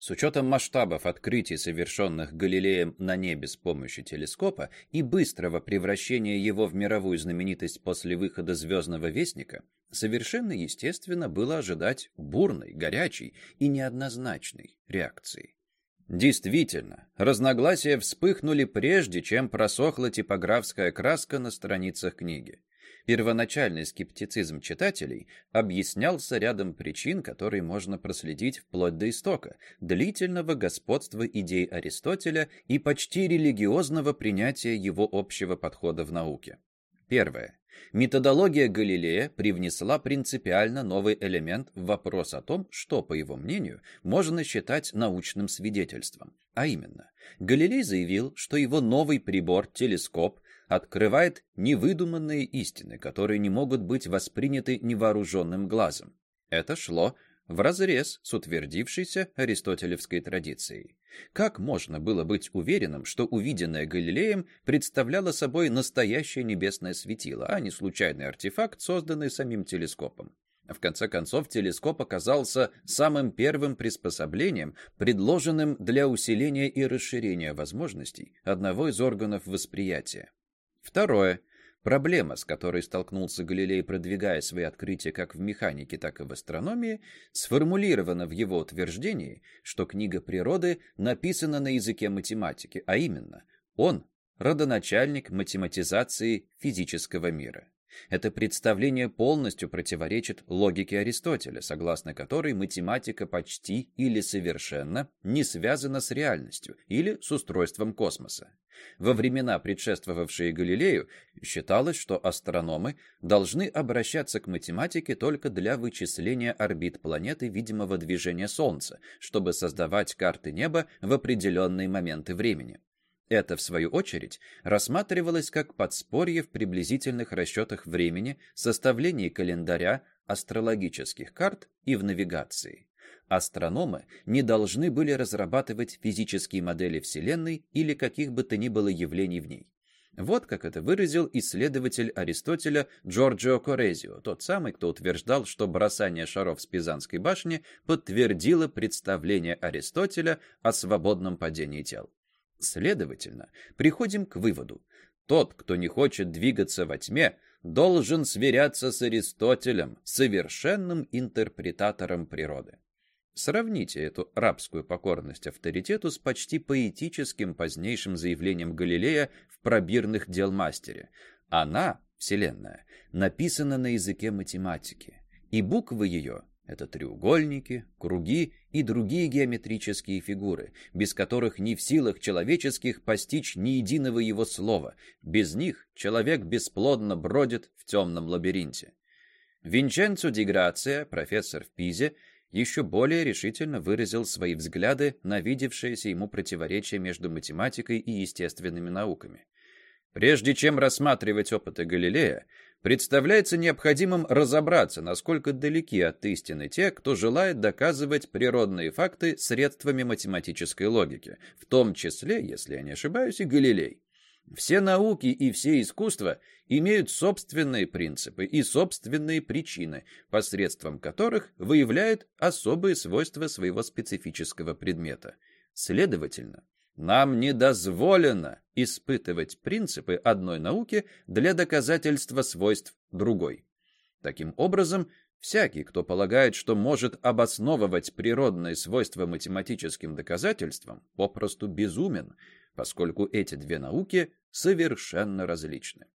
С учетом масштабов открытий, совершенных Галилеем на небе с помощью телескопа и быстрого превращения его в мировую знаменитость после выхода «Звездного вестника», совершенно естественно было ожидать бурной, горячей и неоднозначной реакции. Действительно, разногласия вспыхнули прежде, чем просохла типографская краска на страницах книги. Первоначальный скептицизм читателей объяснялся рядом причин, которые можно проследить вплоть до истока, длительного господства идей Аристотеля и почти религиозного принятия его общего подхода в науке. Первое. Методология Галилея привнесла принципиально новый элемент в вопрос о том, что, по его мнению, можно считать научным свидетельством. А именно, Галилей заявил, что его новый прибор, телескоп, открывает невыдуманные истины, которые не могут быть восприняты невооруженным глазом. Это шло вразрез с утвердившейся аристотелевской традицией. Как можно было быть уверенным, что увиденное Галилеем представляло собой настоящее небесное светило, а не случайный артефакт, созданный самим телескопом? В конце концов, телескоп оказался самым первым приспособлением, предложенным для усиления и расширения возможностей одного из органов восприятия. Второе. Проблема, с которой столкнулся Галилей, продвигая свои открытия как в механике, так и в астрономии, сформулирована в его утверждении, что книга природы написана на языке математики, а именно, он – родоначальник математизации физического мира. Это представление полностью противоречит логике Аристотеля, согласно которой математика почти или совершенно не связана с реальностью или с устройством космоса. Во времена, предшествовавшие Галилею, считалось, что астрономы должны обращаться к математике только для вычисления орбит планеты видимого движения Солнца, чтобы создавать карты неба в определенные моменты времени. Это, в свою очередь, рассматривалось как подспорье в приблизительных расчетах времени, составлении календаря, астрологических карт и в навигации. Астрономы не должны были разрабатывать физические модели Вселенной или каких бы то ни было явлений в ней. Вот как это выразил исследователь Аристотеля Джорджио Корезио, тот самый, кто утверждал, что бросание шаров с Пизанской башни подтвердило представление Аристотеля о свободном падении тел. Следовательно, приходим к выводу. Тот, кто не хочет двигаться во тьме, должен сверяться с Аристотелем, совершенным интерпретатором природы. Сравните эту рабскую покорность авторитету с почти поэтическим позднейшим заявлением Галилея в пробирных дел мастере. Она, Вселенная, написана на языке математики, и буквы ее это треугольники, круги и другие геометрические фигуры, без которых ни в силах человеческих постичь ни единого его слова. Без них человек бесплодно бродит в темном лабиринте. Винченцо Ди Грация, профессор в Пизе, еще более решительно выразил свои взгляды на видевшееся ему противоречие между математикой и естественными науками. Прежде чем рассматривать опыты Галилея, представляется необходимым разобраться, насколько далеки от истины те, кто желает доказывать природные факты средствами математической логики, в том числе, если я не ошибаюсь, и Галилей. Все науки и все искусства имеют собственные принципы и собственные причины, посредством которых выявляют особые свойства своего специфического предмета. Следовательно, нам не дозволено испытывать принципы одной науки для доказательства свойств другой. Таким образом, всякий, кто полагает, что может обосновывать природные свойства математическим доказательством, попросту безумен, поскольку эти две науки совершенно различны.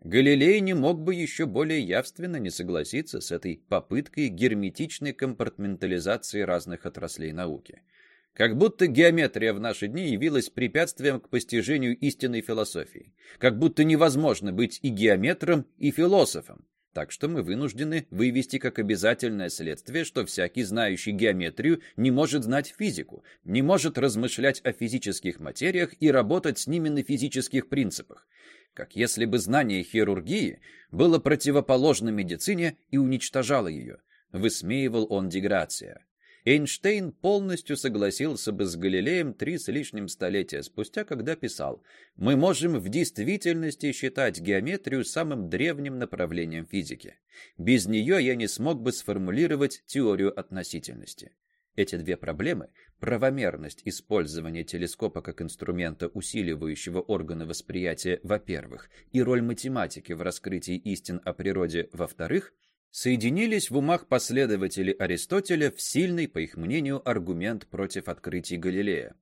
Галилей не мог бы еще более явственно не согласиться с этой попыткой герметичной компартментализации разных отраслей науки – как будто геометрия в наши дни явилась препятствием к постижению истинной философии. Как будто невозможно быть и геометром, и философом. Так что мы вынуждены вывести как обязательное следствие, что всякий, знающий геометрию, не может знать физику, не может размышлять о физических материях и работать с ними на физических принципах. Как если бы знание хирургии было противоположно медицине и уничтожало ее. Высмеивал он деграция. Эйнштейн полностью согласился бы с Галилеем три с лишним столетия спустя, когда писал «Мы можем в действительности считать геометрию самым древним направлением физики. Без нее я не смог бы сформулировать теорию относительности». Эти две проблемы – правомерность использования телескопа как инструмента, усиливающего органы восприятия, во-первых, и роль математики в раскрытии истин о природе, во-вторых – соединились в умах последователей Аристотеля в сильный, по их мнению, аргумент против открытий Галилея.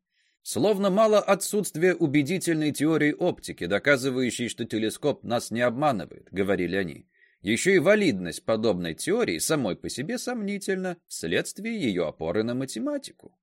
Словно мало отсутствия убедительной теории оптики, доказывающей, что телескоп нас не обманывает, говорили они. Еще и валидность подобной теории самой по себе сомнительна вследствие ее опоры на математику.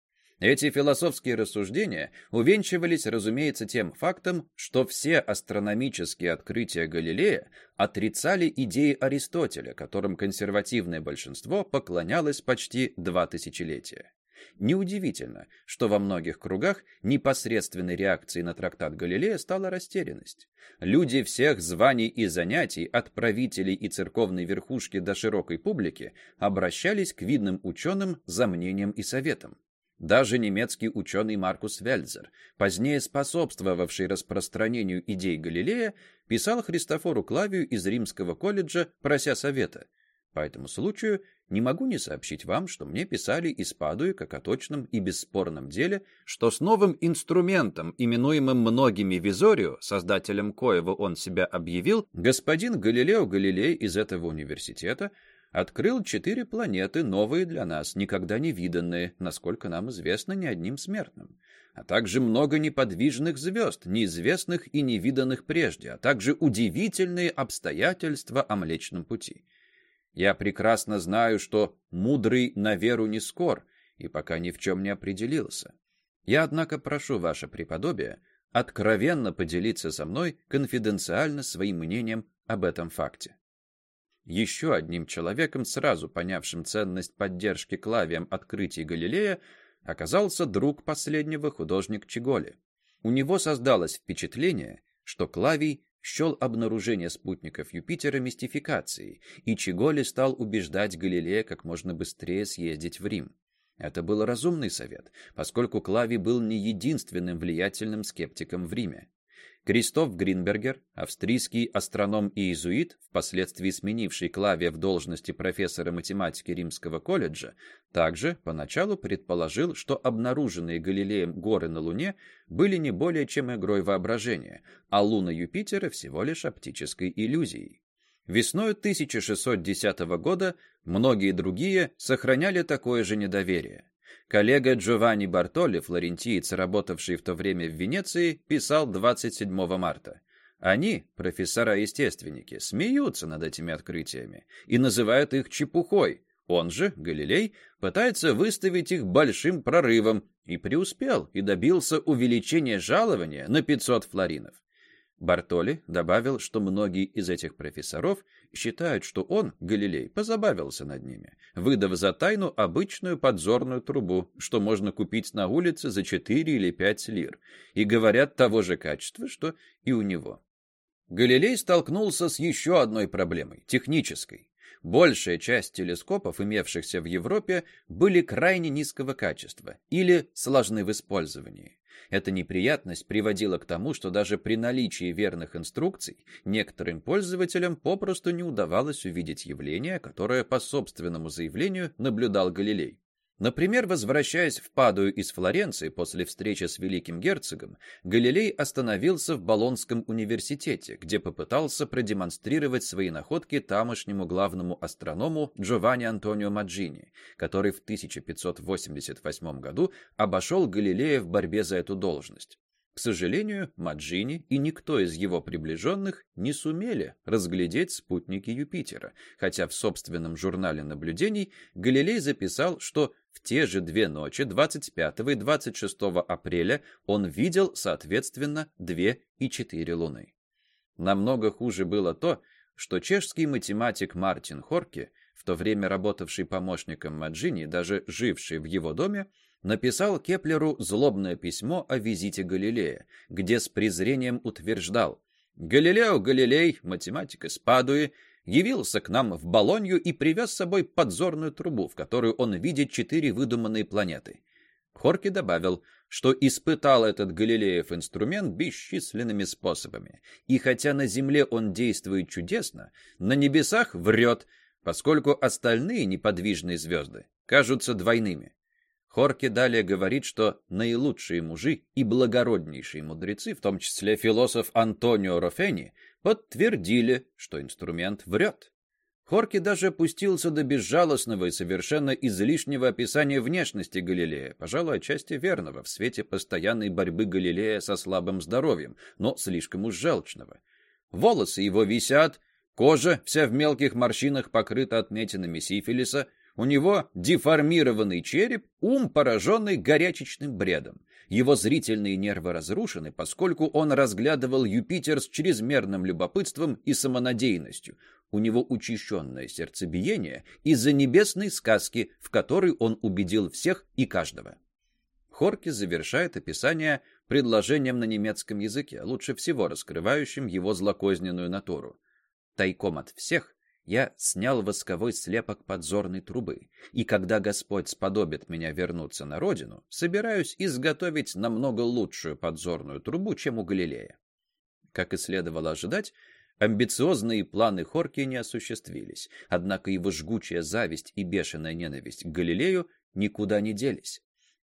Эти философские рассуждения увенчивались, разумеется, тем фактом, что все астрономические открытия Галилея отрицали идеи Аристотеля, которым консервативное большинство поклонялось почти два тысячелетия. Неудивительно, что во многих кругах непосредственной реакцией на трактат Галилея стала растерянность. Люди всех званий и занятий, от правителей и церковной верхушки до широкой публики, обращались к видным ученым за мнением и советом. Даже немецкий ученый Маркус Вельзер, позднее способствовавший распространению идей Галилея, писал Христофору Клавию из Римского колледжа, прося совета. По этому случаю не могу не сообщить вам, что мне писали из Падуи как о точном и бесспорном деле, что с новым инструментом, именуемым многими Визорио, создателем коего он себя объявил, господин Галилео Галилей из этого университета открыл четыре планеты, новые для нас, никогда не виданные, насколько нам известно, ни одним смертным, а также много неподвижных звезд, неизвестных и невиданных прежде, а также удивительные обстоятельства о Млечном Пути. Я прекрасно знаю, что мудрый на веру не скор, и пока ни в чем не определился. Я, однако, прошу ваше преподобие откровенно поделиться со мной конфиденциально своим мнением об этом факте. Еще одним человеком, сразу понявшим ценность поддержки Клавием открытий Галилея, оказался друг последнего художник Чиголи. У него создалось впечатление, что Клавий счел обнаружение спутников Юпитера мистификацией, и Чиголи стал убеждать Галилея как можно быстрее съездить в Рим. Это был разумный совет, поскольку Клавий был не единственным влиятельным скептиком в Риме. Кристоф Гринбергер, австрийский астроном и иезуит, впоследствии сменивший Клавия в должности профессора математики Римского колледжа, также поначалу предположил, что обнаруженные Галилеем горы на Луне были не более чем игрой воображения, а луна Юпитера всего лишь оптической иллюзией. Весной 1610 года многие другие сохраняли такое же недоверие. Коллега Джованни Бартоли, флорентиец, работавший в то время в Венеции, писал 27 марта. Они, профессора-естественники, смеются над этими открытиями и называют их чепухой. Он же, Галилей, пытается выставить их большим прорывом и преуспел и добился увеличения жалования на 500 флоринов. Бартоли добавил, что многие из этих профессоров считают, что он, Галилей, позабавился над ними, выдав за тайну обычную подзорную трубу, что можно купить на улице за 4 или 5 лир, и говорят того же качества, что и у него. Галилей столкнулся с еще одной проблемой, технической. Большая часть телескопов, имевшихся в Европе, были крайне низкого качества или сложны в использовании. Эта неприятность приводила к тому, что даже при наличии верных инструкций некоторым пользователям попросту не удавалось увидеть явление, которое по собственному заявлению наблюдал Галилей. Например, возвращаясь в Падую из Флоренции после встречи с великим герцогом, Галилей остановился в Болонском университете, где попытался продемонстрировать свои находки тамошнему главному астроному Джованни Антонио Маджини, который в 1588 году обошел Галилея в борьбе за эту должность. К сожалению, Маджини и никто из его приближенных не сумели разглядеть спутники Юпитера, хотя в собственном журнале наблюдений Галилей записал, что в те же две ночи, 25 и 26 апреля, он видел, соответственно, две и четыре луны. Намного хуже было то, что чешский математик Мартин Хорке, в то время работавший помощником Маджини, даже живший в его доме, написал Кеплеру злобное письмо о визите Галилея, где с презрением утверждал «Галилео Галилей, математик из Падуи, явился к нам в Болонью и привез с собой подзорную трубу, в которую он видит четыре выдуманные планеты». Хорке добавил, что испытал этот Галилеев инструмент бесчисленными способами, и хотя на Земле он действует чудесно, на небесах врет, поскольку остальные неподвижные звезды кажутся двойными. Хорки далее говорит, что наилучшие мужи и благороднейшие мудрецы, в том числе философ Антонио Рофени, подтвердили, что инструмент врет. Хорки даже опустился до безжалостного и совершенно излишнего описания внешности Галилея, пожалуй, отчасти верного в свете постоянной борьбы Галилея со слабым здоровьем, но слишком уж желчного. Волосы его висят, кожа вся в мелких морщинах покрыта отметинами сифилиса, у него деформированный череп, ум, пораженный горячечным бредом. Его зрительные нервы разрушены, поскольку он разглядывал Юпитер с чрезмерным любопытством и самонадеянностью. У него учащенное сердцебиение из-за небесной сказки, в которой он убедил всех и каждого. Хорки завершает описание предложением на немецком языке, лучше всего раскрывающим его злокозненную натуру. Тайком от всех я снял восковой слепок подзорной трубы, и когда Господь сподобит меня вернуться на родину, собираюсь изготовить намного лучшую подзорную трубу, чем у Галилея. Как и следовало ожидать, амбициозные планы Хорки не осуществились, однако его жгучая зависть и бешеная ненависть к Галилею никуда не делись.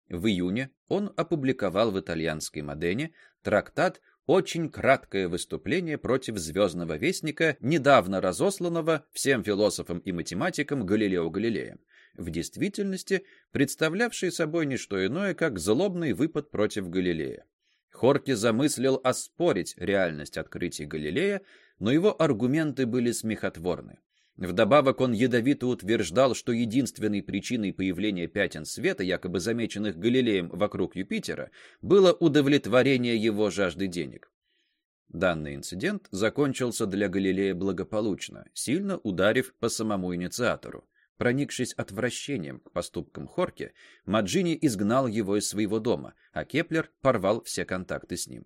В июне он опубликовал в итальянской Модене трактат очень краткое выступление против звездного вестника, недавно разосланного всем философам и математикам Галилео Галилеем, в действительности представлявший собой не что иное, как злобный выпад против Галилея. Хорки замыслил оспорить реальность открытий Галилея, но его аргументы были смехотворны. Вдобавок он ядовито утверждал, что единственной причиной появления пятен света, якобы замеченных Галилеем вокруг Юпитера, было удовлетворение его жажды денег. Данный инцидент закончился для Галилея благополучно, сильно ударив по самому инициатору. Проникшись отвращением к поступкам Хорке, Маджини изгнал его из своего дома, а Кеплер порвал все контакты с ним.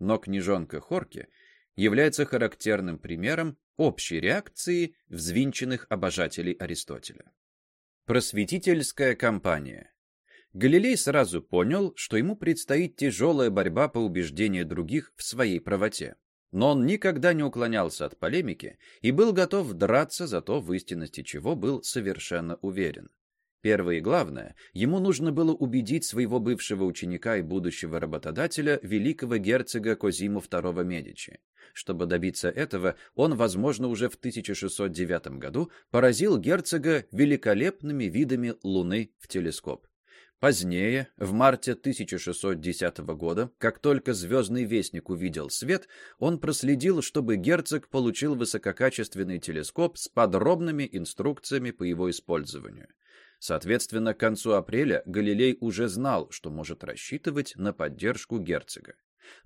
Но книжонка Хорке является характерным примером общей реакции взвинченных обожателей Аристотеля. Просветительская кампания. Галилей сразу понял, что ему предстоит тяжелая борьба по убеждению других в своей правоте. Но он никогда не уклонялся от полемики и был готов драться за то, в истинности чего был совершенно уверен. Первое и главное, ему нужно было убедить своего бывшего ученика и будущего работодателя, великого герцога Козиму II Медичи. Чтобы добиться этого, он, возможно, уже в 1609 году поразил герцога великолепными видами Луны в телескоп. Позднее, в марте 1610 года, как только звездный вестник увидел свет, он проследил, чтобы герцог получил высококачественный телескоп с подробными инструкциями по его использованию. Соответственно, к концу апреля Галилей уже знал, что может рассчитывать на поддержку герцога.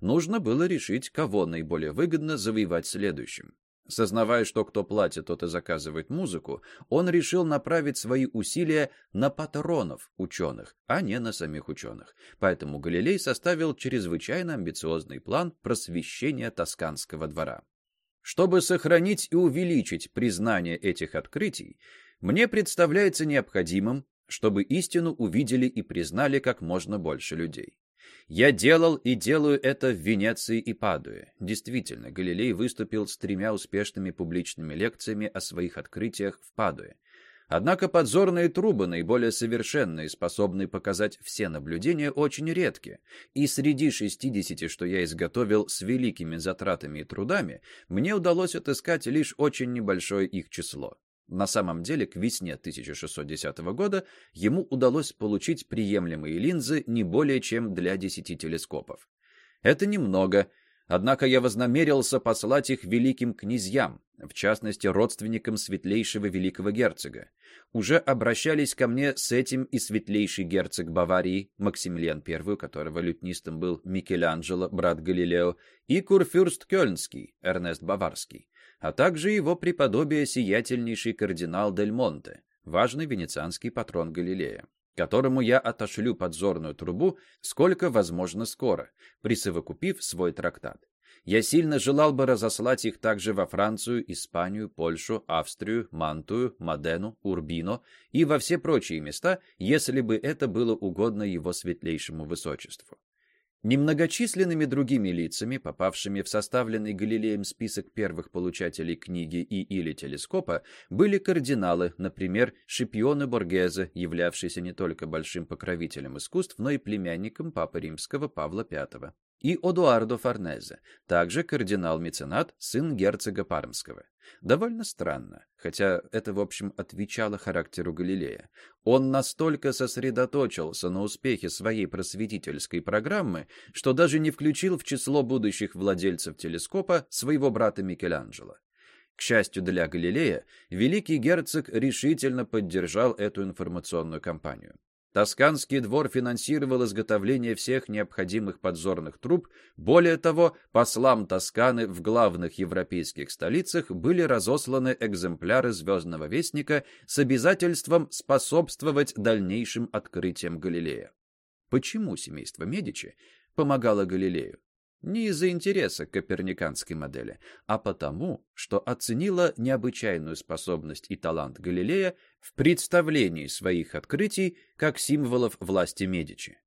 Нужно было решить, кого наиболее выгодно завоевать следующим. Сознавая, что кто платит, тот и заказывает музыку, он решил направить свои усилия на патронов ученых, а не на самих ученых. Поэтому Галилей составил чрезвычайно амбициозный план просвещения Тосканского двора. Чтобы сохранить и увеличить признание этих открытий, мне представляется необходимым, чтобы истину увидели и признали как можно больше людей. Я делал и делаю это в Венеции и Падуе. Действительно, Галилей выступил с тремя успешными публичными лекциями о своих открытиях в Падуе. Однако подзорные трубы, наиболее совершенные, способные показать все наблюдения, очень редки. И среди 60, что я изготовил с великими затратами и трудами, мне удалось отыскать лишь очень небольшое их число. На самом деле, к весне 1610 года ему удалось получить приемлемые линзы не более чем для 10 телескопов. Это немного, однако я вознамерился послать их великим князьям, в частности, родственникам светлейшего великого герцога. Уже обращались ко мне с этим и светлейший герцог Баварии, Максимилиан I, которого лютнистом был Микеланджело, брат Галилео, и курфюрст Кёльнский, Эрнест Баварский а также его преподобие сиятельнейший кардинал Дель Монте, важный венецианский патрон Галилея, которому я отошлю подзорную трубу сколько возможно скоро, присовокупив свой трактат. Я сильно желал бы разослать их также во Францию, Испанию, Польшу, Австрию, Мантую, Модену, Урбино и во все прочие места, если бы это было угодно его светлейшему высочеству. Немногочисленными другими лицами, попавшими в составленный Галилеем список первых получателей книги и или телескопа, были кардиналы, например, Шипионе Боргезе, являвшийся не только большим покровителем искусств, но и племянником Папы Римского Павла V и Одуардо Форнезе, также кардинал-меценат, сын герцога Пармского. Довольно странно, хотя это, в общем, отвечало характеру Галилея. Он настолько сосредоточился на успехе своей просветительской программы, что даже не включил в число будущих владельцев телескопа своего брата Микеланджело. К счастью для Галилея, великий герцог решительно поддержал эту информационную кампанию. Тосканский двор финансировал изготовление всех необходимых подзорных труб. Более того, послам Тосканы в главных европейских столицах были разосланы экземпляры «Звездного вестника» с обязательством способствовать дальнейшим открытиям Галилея. Почему семейство Медичи помогало Галилею? Не из-за интереса к коперниканской модели, а потому, что оценила необычайную способность и талант Галилея в представлении своих открытий как символов власти Медичи.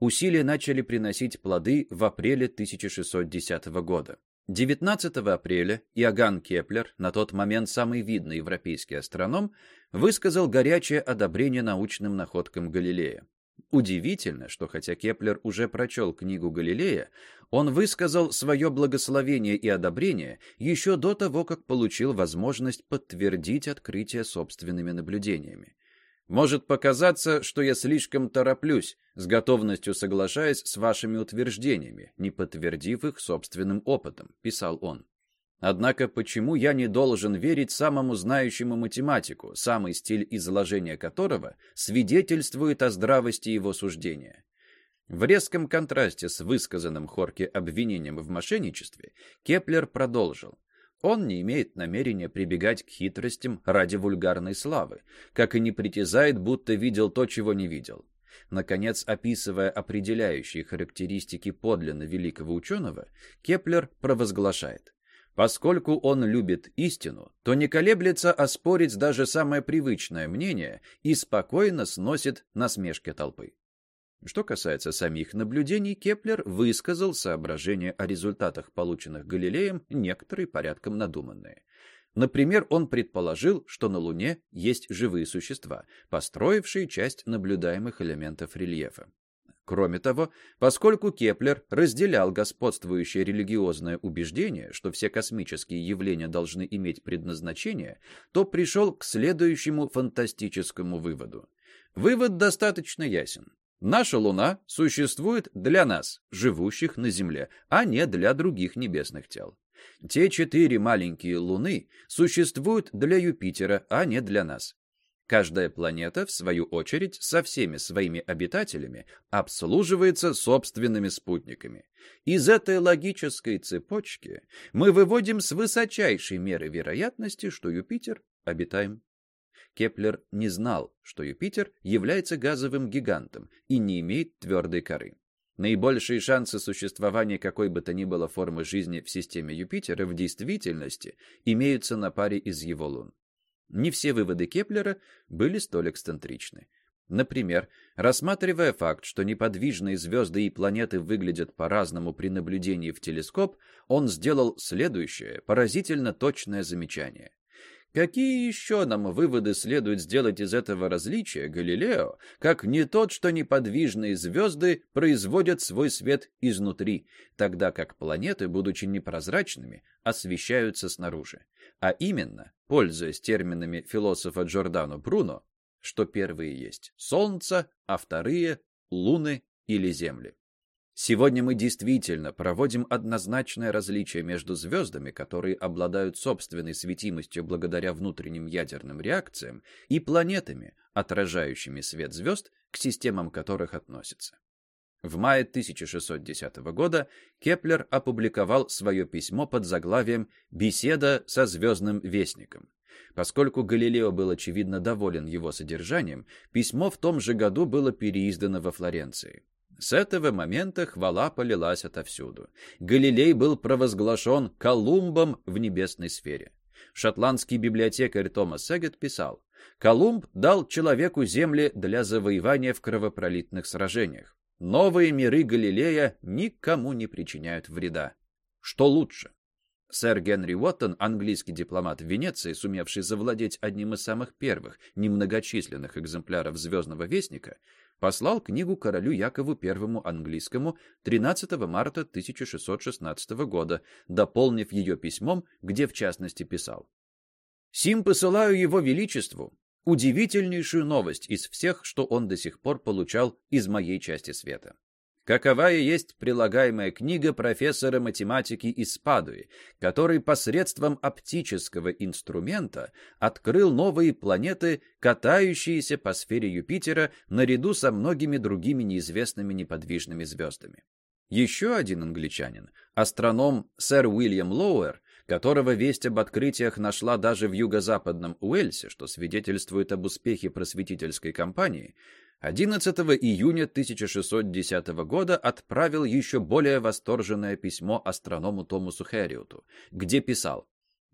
Усилия начали приносить плоды в апреле 1610 года. 19 апреля Иоганн Кеплер, на тот момент самый видный европейский астроном, высказал горячее одобрение научным находкам Галилея. Удивительно, что хотя Кеплер уже прочел книгу Галилея, он высказал свое благословение и одобрение еще до того, как получил возможность подтвердить открытие собственными наблюдениями. «Может показаться, что я слишком тороплюсь, с готовностью соглашаясь с вашими утверждениями, не подтвердив их собственным опытом», — писал он. Однако почему я не должен верить самому знающему математику, самый стиль изложения которого свидетельствует о здравости его суждения? В резком контрасте с высказанным Хорке обвинением в мошенничестве, Кеплер продолжил. Он не имеет намерения прибегать к хитростям ради вульгарной славы, как и не притязает, будто видел то, чего не видел. Наконец, описывая определяющие характеристики подлинно великого ученого, Кеплер провозглашает. Поскольку он любит истину, то не колеблется оспорить даже самое привычное мнение и спокойно сносит насмешки толпы. Что касается самих наблюдений, Кеплер высказал соображения о результатах, полученных Галилеем, некоторые порядком надуманные. Например, он предположил, что на Луне есть живые существа, построившие часть наблюдаемых элементов рельефа. Кроме того, поскольку Кеплер разделял господствующее религиозное убеждение, что все космические явления должны иметь предназначение, то пришел к следующему фантастическому выводу. Вывод достаточно ясен. Наша Луна существует для нас, живущих на Земле, а не для других небесных тел. Те четыре маленькие Луны существуют для Юпитера, а не для нас. Каждая планета, в свою очередь, со всеми своими обитателями обслуживается собственными спутниками. Из этой логической цепочки мы выводим с высочайшей меры вероятности, что Юпитер обитаем. Кеплер не знал, что Юпитер является газовым гигантом и не имеет твердой коры. Наибольшие шансы существования какой бы то ни было формы жизни в системе Юпитера в действительности имеются на паре из его лун. Не все выводы Кеплера были столь эксцентричны. Например, рассматривая факт, что неподвижные звезды и планеты выглядят по-разному при наблюдении в телескоп, он сделал следующее поразительно точное замечание. Какие еще нам выводы следует сделать из этого различия, Галилео, как не тот, что неподвижные звезды производят свой свет изнутри, тогда как планеты, будучи непрозрачными, освещаются снаружи? А именно, пользуясь терминами философа Джордано Бруно, что первые есть Солнце, а вторые — Луны или Земли. Сегодня мы действительно проводим однозначное различие между звездами, которые обладают собственной светимостью благодаря внутренним ядерным реакциям, и планетами, отражающими свет звезд, к системам которых относятся. В мае 1610 года Кеплер опубликовал свое письмо под заглавием «Беседа со звездным вестником». Поскольку Галилео был очевидно доволен его содержанием, письмо в том же году было переиздано во Флоренции. С этого момента хвала полилась отовсюду. Галилей был провозглашен Колумбом в небесной сфере. Шотландский библиотекарь Томас Сегет писал, «Колумб дал человеку земли для завоевания в кровопролитных сражениях. Новые миры Галилея никому не причиняют вреда. Что лучше? Сэр Генри Уоттон, английский дипломат в Венеции, сумевший завладеть одним из самых первых немногочисленных экземпляров «Звездного вестника», послал книгу королю Якову I английскому 13 марта 1616 года, дополнив ее письмом, где в частности писал «Сим посылаю его величеству удивительнейшую новость из всех, что он до сих пор получал из моей части света. Какова и есть прилагаемая книга профессора математики из Падуи, который посредством оптического инструмента открыл новые планеты, катающиеся по сфере Юпитера наряду со многими другими неизвестными неподвижными звездами. Еще один англичанин, астроном сэр Уильям Лоуэр, которого весть об открытиях нашла даже в юго-западном Уэльсе, что свидетельствует об успехе просветительской кампании, 11 июня 1610 года отправил еще более восторженное письмо астроному Томасу Хэриоту, где писал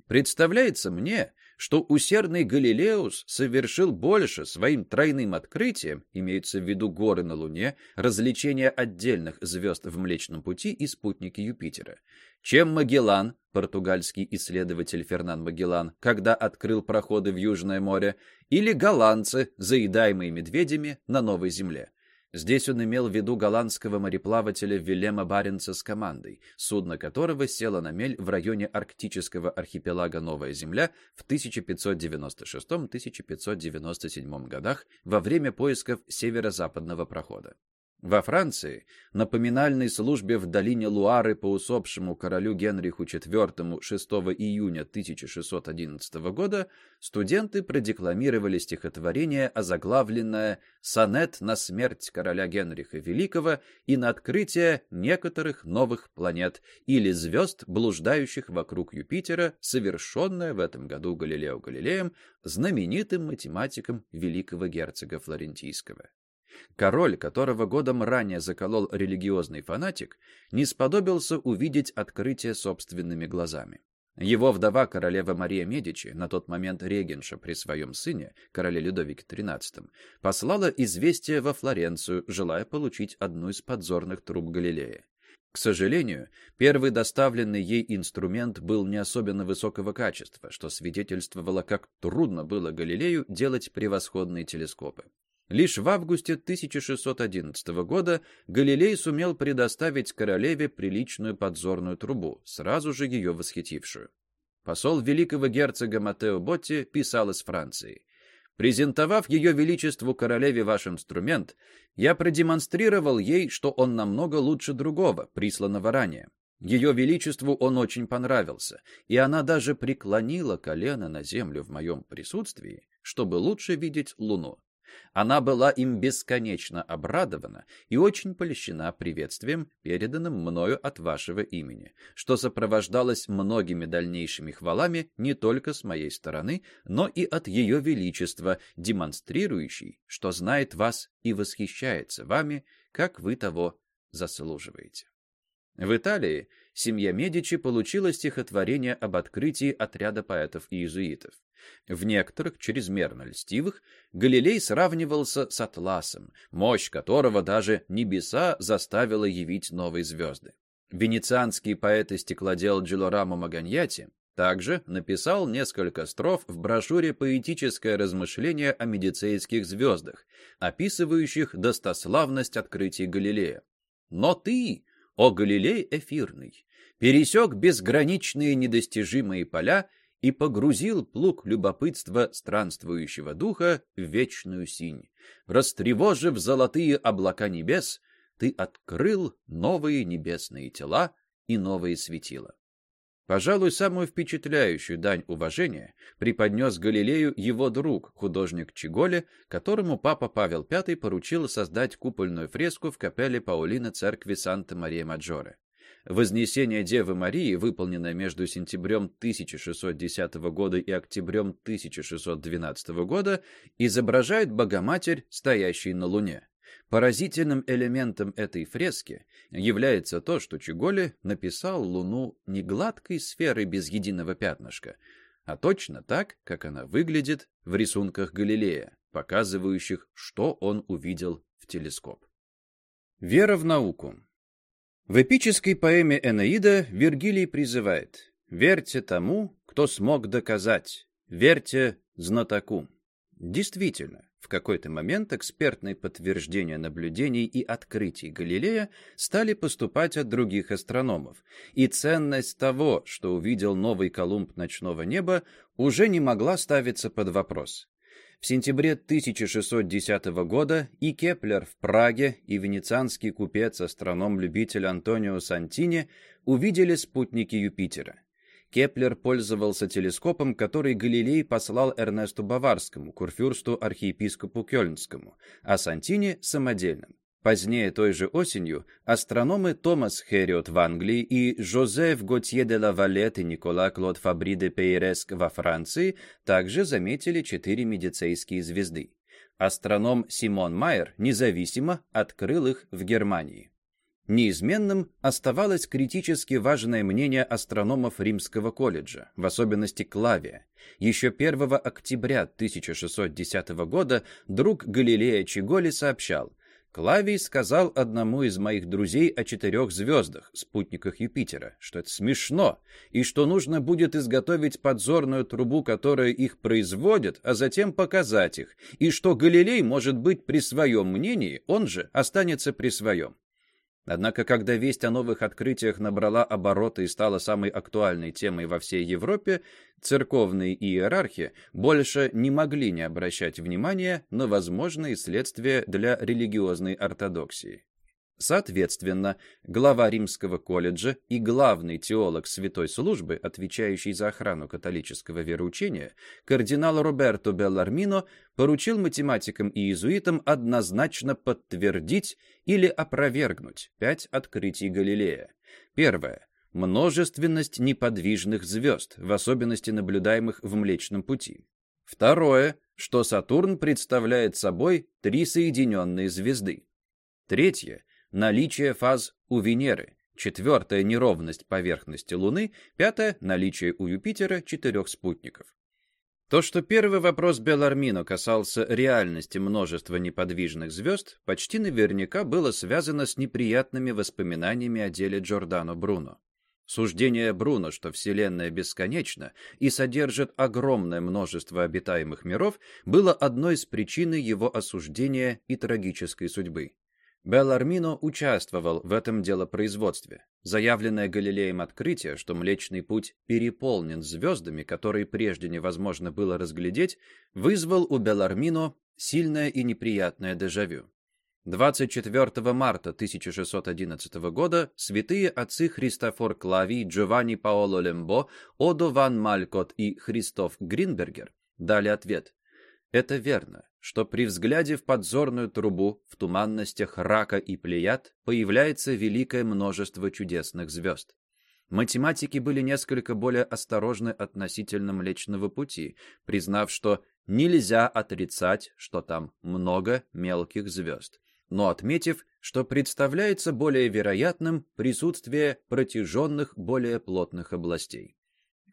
«Представляется мне, что усердный Галилеус совершил больше своим тройным открытием, имеются в виду горы на Луне, развлечение отдельных звезд в Млечном Пути и спутники Юпитера, чем Магеллан, португальский исследователь Фернан Магеллан, когда открыл проходы в Южное море, или голландцы, заедаемые медведями на Новой Земле. Здесь он имел в виду голландского мореплавателя Вильяма Баренца с командой, судно которого село на мель в районе арктического архипелага Новая Земля в 1596-1597 годах во время поисков северо-западного прохода. Во Франции на поминальной службе в долине Луары по усопшему королю Генриху IV 6 июня 1611 года студенты продекламировали стихотворение, озаглавленное «Сонет на смерть короля Генриха Великого и на открытие некоторых новых планет или звезд, блуждающих вокруг Юпитера, совершенное в этом году Галилео Галилеем, знаменитым математиком великого герцога Флорентийского». Король, которого годом ранее заколол религиозный фанатик, не сподобился увидеть открытие собственными глазами. Его вдова, королева Мария Медичи, на тот момент регенша при своем сыне, короле Людовике XIII, послала известие во Флоренцию, желая получить одну из подзорных труб Галилея. К сожалению, первый доставленный ей инструмент был не особенно высокого качества, что свидетельствовало, как трудно было Галилею делать превосходные телескопы. Лишь в августе 1611 года Галилей сумел предоставить королеве приличную подзорную трубу, сразу же ее восхитившую. Посол великого герцога Матео Ботти писал из Франции. «Презентовав ее величеству королеве ваш инструмент, я продемонстрировал ей, что он намного лучше другого, присланного ранее. Ее величеству он очень понравился, и она даже преклонила колено на землю в моем присутствии, чтобы лучше видеть луну. Она была им бесконечно обрадована и очень польщена приветствием, переданным мною от вашего имени, что сопровождалось многими дальнейшими хвалами не только с моей стороны, но и от ее величества, демонстрирующей, что знает вас и восхищается вами, как вы того заслуживаете. В Италии семья Медичи получила стихотворение об открытии отряда поэтов и иезуитов. В некоторых, чрезмерно льстивых, Галилей сравнивался с Атласом, мощь которого даже небеса заставила явить новые звезды. Венецианский поэт и стеклодел Джилорамо Маганьяти также написал несколько строф в брошюре «Поэтическое размышление о медицейских звездах», описывающих достославность открытий Галилея. «Но ты, о Галилей эфирный, пересек безграничные недостижимые поля и погрузил плуг любопытства странствующего духа в вечную синь. Растревожив золотые облака небес, ты открыл новые небесные тела и новые светила. Пожалуй, самую впечатляющую дань уважения преподнес Галилею его друг, художник Чиголе, которому папа Павел V поручил создать купольную фреску в капелле Паулина церкви Санта-Мария-Маджоре. Вознесение Девы Марии, выполненное между сентябрем 1610 года и октябрем 1612 года, изображает Богоматерь, стоящей на Луне. Поразительным элементом этой фрески является то, что Чуголи написал Луну не гладкой сферой без единого пятнышка, а точно так, как она выглядит в рисунках Галилея, показывающих, что он увидел в телескоп. Вера в науку. В эпической поэме «Энеида» Вергилий призывает «Верьте тому, кто смог доказать, верьте знатоку». Действительно, в какой-то момент экспертные подтверждения наблюдений и открытий Галилея стали поступать от других астрономов, и ценность того, что увидел новый Колумб ночного неба, уже не могла ставиться под вопрос. В сентябре 1610 года и Кеплер в Праге, и венецианский купец-астроном-любитель Антонио Сантини увидели спутники Юпитера. Кеплер пользовался телескопом, который Галилей послал Эрнесту Баварскому, курфюрсту архиепископу Кёльнскому, а Сантини — самодельным. Позднее той же осенью астрономы Томас Хериот в Англии и Жозеф Готье де Лавалет и Никола Клод Фабри де Пейреск во Франции также заметили четыре медицейские звезды. Астроном Симон Майер независимо открыл их в Германии. Неизменным оставалось критически важное мнение астрономов Римского колледжа, в особенности Клавия. Еще 1 октября 1610 года друг Галилея Чиголи сообщал, Клавий сказал одному из моих друзей о четырех звездах, спутниках Юпитера, что это смешно, и что нужно будет изготовить подзорную трубу, которая их производит, а затем показать их, и что Галилей может быть при своем мнении, он же останется при своем. Однако, когда весть о новых открытиях набрала обороты и стала самой актуальной темой во всей Европе, церковные иерархи больше не могли не обращать внимания на возможные следствия для религиозной ортодоксии. Соответственно, глава Римского колледжа и главный теолог Святой Службы, отвечающий за охрану католического вероучения, кардинал Роберто Беллармино поручил математикам и иезуитам однозначно подтвердить или опровергнуть пять открытий Галилея. Первое. Множественность неподвижных звезд, в особенности наблюдаемых в Млечном Пути. Второе, что Сатурн представляет собой три соединенные звезды. Третье, наличие фаз у Венеры, четвертая – неровность поверхности Луны, пятое – наличие у Юпитера четырех спутников. То, что первый вопрос Белармино касался реальности множества неподвижных звезд, почти наверняка было связано с неприятными воспоминаниями о деле Джордано Бруно. Суждение Бруно, что Вселенная бесконечна и содержит огромное множество обитаемых миров, было одной из причин его осуждения и трагической судьбы. Беллармино участвовал в этом делопроизводстве. Заявленное Галилеем открытие, что Млечный Путь переполнен звездами, которые прежде невозможно было разглядеть, вызвал у Беллармино сильное и неприятное дежавю. 24 марта 1611 года святые отцы Христофор Клавий, Джованни Паоло Лембо, Одо ван Малькот и Христоф Гринбергер дали ответ. Это верно что при взгляде в подзорную трубу в туманностях рака и плеяд появляется великое множество чудесных звезд. Математики были несколько более осторожны относительно Млечного Пути, признав, что нельзя отрицать, что там много мелких звезд, но отметив, что представляется более вероятным присутствие протяженных более плотных областей.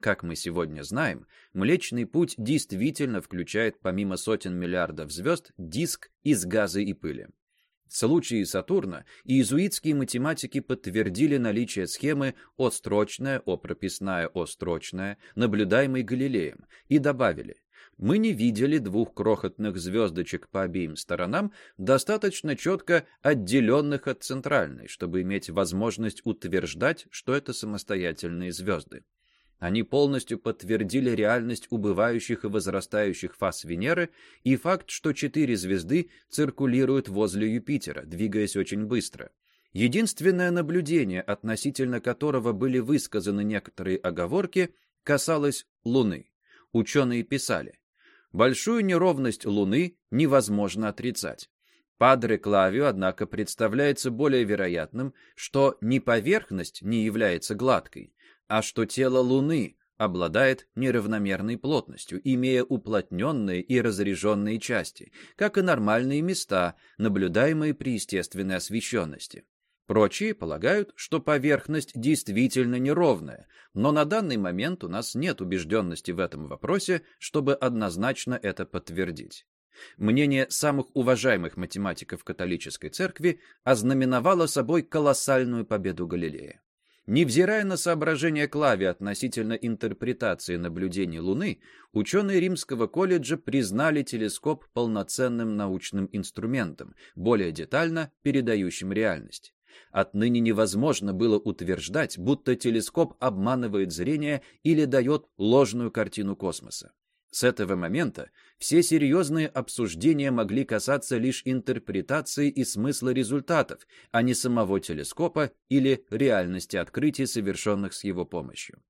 Как мы сегодня знаем, Млечный Путь действительно включает помимо сотен миллиардов звезд диск из газа и пыли. В случае Сатурна иезуитские математики подтвердили наличие схемы «О-строчная», «О-прописная», «О-строчная», наблюдаемой Галилеем, и добавили мы не видели двух крохотных звездочек по обеим сторонам, достаточно четко отделенных от центральной, чтобы иметь возможность утверждать, что это самостоятельные звезды. Они полностью подтвердили реальность убывающих и возрастающих фаз Венеры и факт, что четыре звезды циркулируют возле Юпитера, двигаясь очень быстро. Единственное наблюдение, относительно которого были высказаны некоторые оговорки, касалось Луны. Ученые писали, большую неровность Луны невозможно отрицать. Падре Клавио, однако, представляется более вероятным, что ни поверхность не является гладкой, а что тело Луны обладает неравномерной плотностью, имея уплотненные и разреженные части, как и нормальные места, наблюдаемые при естественной освещенности. Прочие полагают, что поверхность действительно неровная, но на данный момент у нас нет убежденности в этом вопросе, чтобы однозначно это подтвердить. Мнение самых уважаемых математиков католической церкви ознаменовало собой колоссальную победу Галилея. Невзирая на соображения Клави относительно интерпретации наблюдений Луны, ученые Римского колледжа признали телескоп полноценным научным инструментом, более детально передающим реальность. Отныне невозможно было утверждать, будто телескоп обманывает зрение или дает ложную картину космоса. С этого момента все серьезные обсуждения могли касаться лишь интерпретации и смысла результатов, а не самого телескопа или реальности открытий, совершенных с его помощью.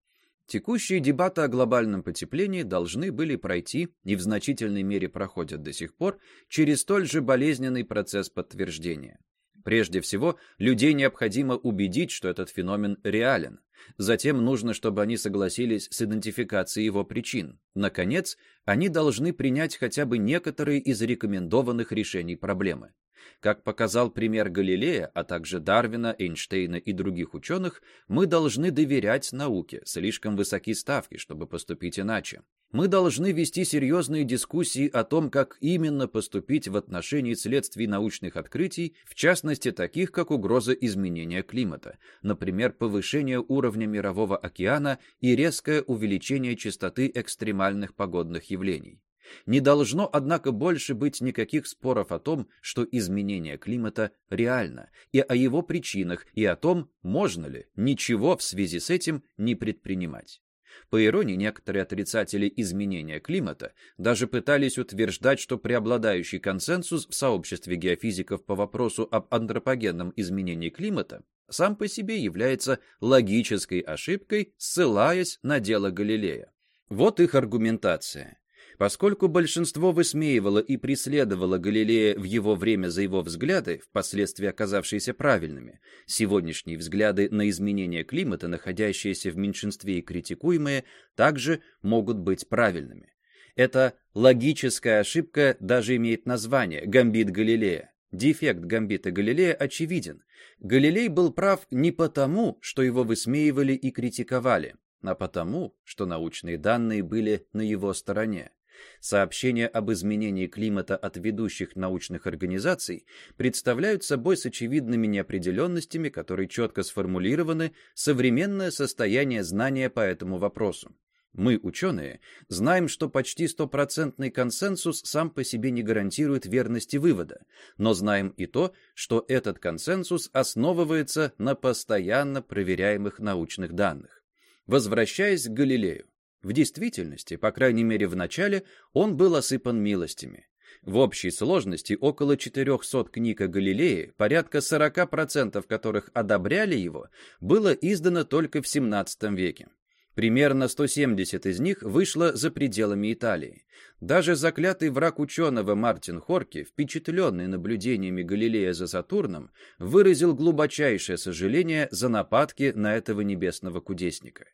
Текущие дебаты о глобальном потеплении должны были пройти, и в значительной мере проходят до сих пор, через столь же болезненный процесс подтверждения. Прежде всего, людей необходимо убедить, что этот феномен реален. Затем нужно, чтобы они согласились с идентификацией его причин. Наконец, они должны принять хотя бы некоторые из рекомендованных решений проблемы. Как показал пример Галилея, а также Дарвина, Эйнштейна и других ученых, мы должны доверять науке, слишком высоки ставки, чтобы поступить иначе. Мы должны вести серьезные дискуссии о том, как именно поступить в отношении следствий научных открытий, в частности таких, как угроза изменения климата, например, повышение уровня мирового океана и резкое увеличение частоты экстремальных погодных явлений. Не должно, однако, больше быть никаких споров о том, что изменение климата реально, и о его причинах, и о том, можно ли ничего в связи с этим не предпринимать. По иронии, некоторые отрицатели изменения климата даже пытались утверждать, что преобладающий консенсус в сообществе геофизиков по вопросу об антропогенном изменении климата сам по себе является логической ошибкой, ссылаясь на дело Галилея. Вот их аргументация. Поскольку большинство высмеивало и преследовало Галилея в его время за его взгляды, впоследствии оказавшиеся правильными, сегодняшние взгляды на изменение климата, находящиеся в меньшинстве и критикуемые, также могут быть правильными. Эта логическая ошибка даже имеет название «гамбит Галилея». Дефект гамбита Галилея очевиден. Галилей был прав не потому, что его высмеивали и критиковали, а потому, что научные данные были на его стороне. Сообщения об изменении климата от ведущих научных организаций представляют собой с очевидными неопределенностями, которые четко сформулированы, современное состояние знания по этому вопросу. Мы, ученые, знаем, что почти стопроцентный консенсус сам по себе не гарантирует верности вывода, но знаем и то, что этот консенсус основывается на постоянно проверяемых научных данных. Возвращаясь к Галилею, в действительности, по крайней мере в начале, он был осыпан милостями. В общей сложности около 400 книг о Галилее, порядка 40% которых одобряли его, было издано только в XVII веке. Примерно 170 из них вышло за пределами Италии. Даже заклятый враг ученого Мартин Хорки, впечатленный наблюдениями Галилея за Сатурном, выразил глубочайшее сожаление за нападки на этого небесного кудесника.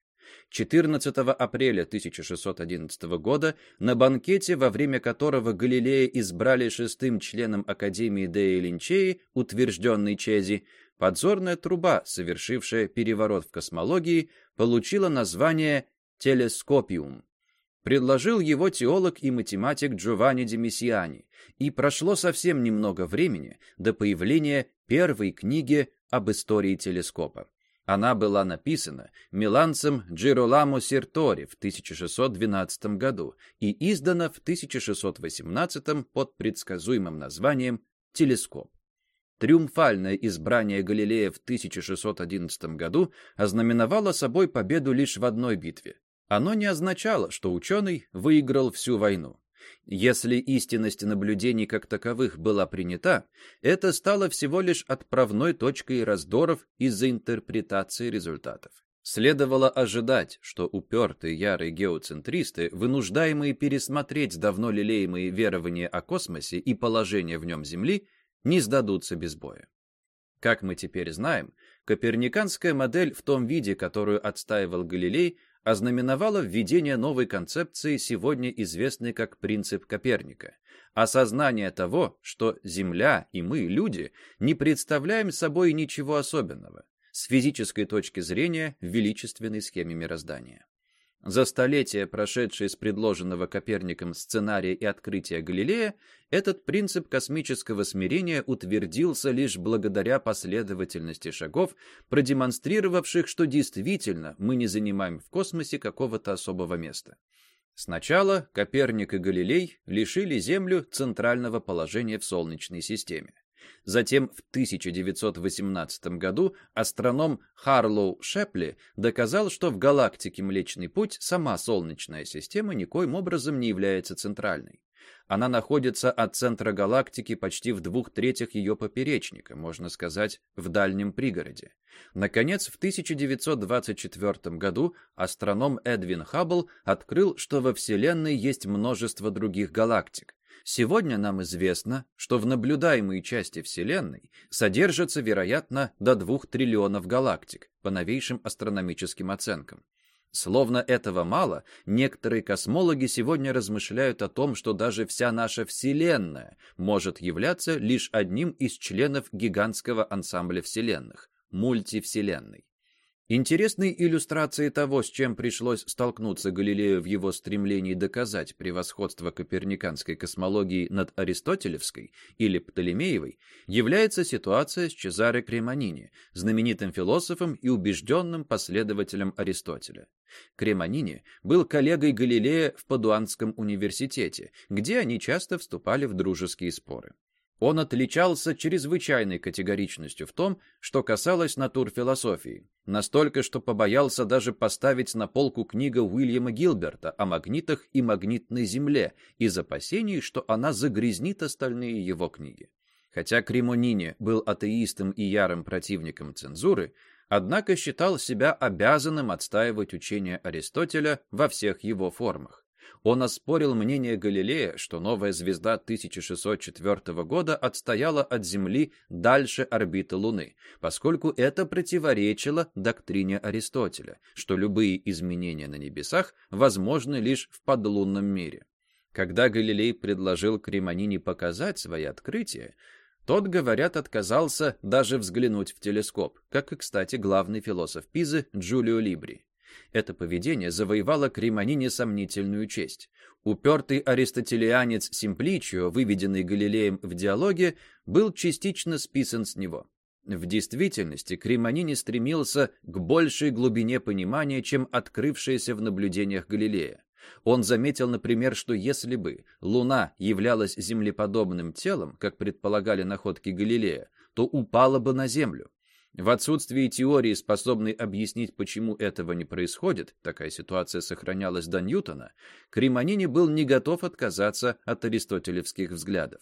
14 апреля 1611 года на банкете, во время которого Галилея избрали шестым членом Академии Деи Линчеи, утвержденной Чези, подзорная труба, совершившая переворот в космологии, получила название телескопиум. Предложил его теолог и математик Джованни де и прошло совсем немного времени до появления первой книги об истории телескопа. Она была написана миланцем Джироламо Сертори в 1612 году и издана в 1618 под предсказуемым названием «Телескоп». Триумфальное избрание Галилея в 1611 году ознаменовало собой победу лишь в одной битве. Оно не означало, что ученый выиграл всю войну. Если истинность наблюдений как таковых была принята, это стало всего лишь отправной точкой раздоров из-за интерпретации результатов. Следовало ожидать, что упертые ярые геоцентристы, вынуждаемые пересмотреть давно лелеемые верования о космосе и положение в нем Земли, не сдадутся без боя. Как мы теперь знаем, коперниканская модель в том виде, которую отстаивал Галилей, ознаменовало введение новой концепции, сегодня известной как принцип Коперника. Осознание того, что Земля и мы, люди, не представляем собой ничего особенного с физической точки зрения в величественной схеме мироздания. За столетия, прошедшие с предложенного Коперником сценария и открытия Галилея, этот принцип космического смирения утвердился лишь благодаря последовательности шагов, продемонстрировавших, что действительно мы не занимаем в космосе какого-то особого места. Сначала Коперник и Галилей лишили Землю центрального положения в Солнечной системе. Затем в 1918 году астроном Харлоу Шепли доказал, что в галактике Млечный Путь сама Солнечная система никоим образом не является центральной. Она находится от центра галактики почти в двух третях ее поперечника, можно сказать, в дальнем пригороде. Наконец, в 1924 году астроном Эдвин Хаббл открыл, что во Вселенной есть множество других галактик. Сегодня нам известно, что в наблюдаемой части Вселенной содержится, вероятно, до двух триллионов галактик, по новейшим астрономическим оценкам. Словно этого мало, некоторые космологи сегодня размышляют о том, что даже вся наша Вселенная может являться лишь одним из членов гигантского ансамбля Вселенных – мультивселенной. Интересной иллюстрацией того, с чем пришлось столкнуться Галилею в его стремлении доказать превосходство коперниканской космологии над аристотелевской или Птолемеевой, является ситуация с Чезаре Креманини, знаменитым философом и убежденным последователем Аристотеля. Креманини был коллегой Галилея в Падуанском университете, где они часто вступали в дружеские споры. Он отличался чрезвычайной категоричностью в том, что касалось натур философии, настолько, что побоялся даже поставить на полку книга Уильяма Гилберта о магнитах и магнитной земле из опасений, что она загрязнит остальные его книги. Хотя Кремонини был атеистом и ярым противником цензуры, однако считал себя обязанным отстаивать учение Аристотеля во всех его формах. Он оспорил мнение Галилея, что новая звезда 1604 года отстояла от Земли дальше орбиты Луны, поскольку это противоречило доктрине Аристотеля, что любые изменения на небесах возможны лишь в подлунном мире. Когда Галилей предложил Кремонини показать свои открытия, тот, говорят, отказался даже взглянуть в телескоп, как и, кстати, главный философ Пизы Джулио Либри. Это поведение завоевало Кремонине сомнительную честь. Упертый аристотелианец Симпличио, выведенный Галилеем в диалоге, был частично списан с него. В действительности Кремонини стремился к большей глубине понимания, чем открывшееся в наблюдениях Галилея. Он заметил, например, что если бы Луна являлась землеподобным телом, как предполагали находки Галилея, то упала бы на Землю. В отсутствии теории, способной объяснить, почему этого не происходит, такая ситуация сохранялась до Ньютона, Кремонини был не готов отказаться от аристотелевских взглядов.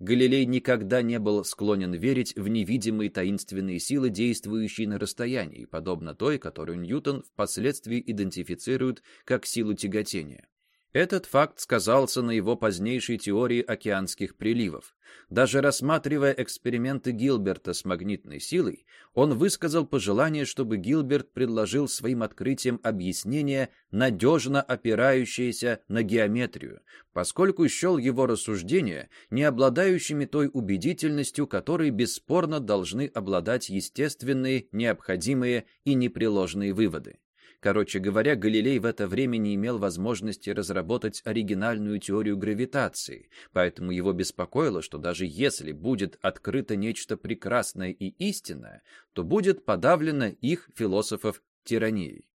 Галилей никогда не был склонен верить в невидимые таинственные силы, действующие на расстоянии, подобно той, которую Ньютон впоследствии идентифицирует как силу тяготения. Этот факт сказался на его позднейшей теории океанских приливов. Даже рассматривая эксперименты Гилберта с магнитной силой, он высказал пожелание, чтобы Гилберт предложил своим открытием объяснение, надежно опирающееся на геометрию, поскольку счел его рассуждения не обладающими той убедительностью, которой бесспорно должны обладать естественные, необходимые и непреложные выводы. Короче говоря, Галилей в это время не имел возможности разработать оригинальную теорию гравитации, поэтому его беспокоило, что даже если будет открыто нечто прекрасное и истинное, то будет подавлено их философов тиранией.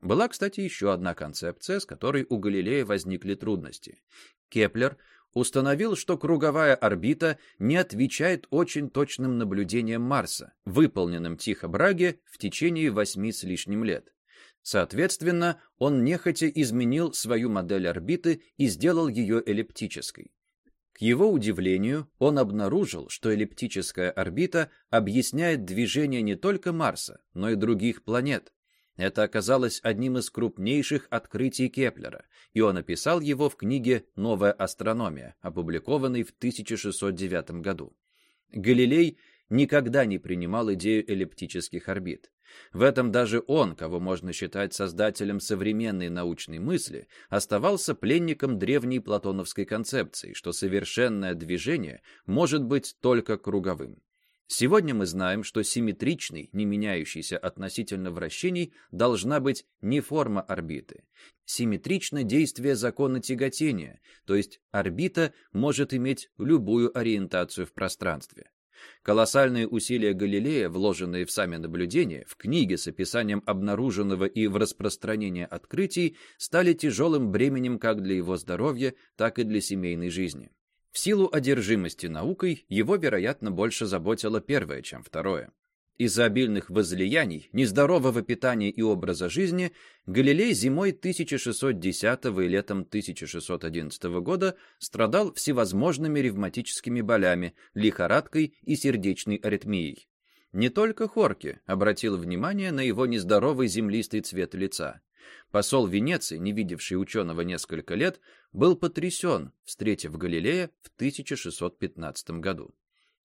Была, кстати, еще одна концепция, с которой у Галилея возникли трудности. Кеплер установил, что круговая орбита не отвечает очень точным наблюдениям Марса, выполненным Тихо Браге в течение восьми с лишним лет. Соответственно, он нехотя изменил свою модель орбиты и сделал ее эллиптической. К его удивлению, он обнаружил, что эллиптическая орбита объясняет движение не только Марса, но и других планет. Это оказалось одним из крупнейших открытий Кеплера, и он описал его в книге «Новая астрономия», опубликованной в 1609 году. Галилей никогда не принимал идею эллиптических орбит. В этом даже он, кого можно считать создателем современной научной мысли, оставался пленником древней платоновской концепции, что совершенное движение может быть только круговым. Сегодня мы знаем, что симметричной, не меняющейся относительно вращений, должна быть не форма орбиты. Симметрично действие закона тяготения, то есть орбита может иметь любую ориентацию в пространстве. Колоссальные усилия Галилея, вложенные в сами наблюдения, в книге с описанием обнаруженного и в распространение открытий, стали тяжелым бременем как для его здоровья, так и для семейной жизни. В силу одержимости наукой его, вероятно, больше заботило первое, чем второе. Из-за обильных возлияний, нездорового питания и образа жизни Галилей зимой 1610 и летом 1611 года страдал всевозможными ревматическими болями, лихорадкой и сердечной аритмией. Не только Хорки обратил внимание на его нездоровый землистый цвет лица. Посол Венеции, не видевший ученого несколько лет, был потрясен, встретив Галилея в 1615 году.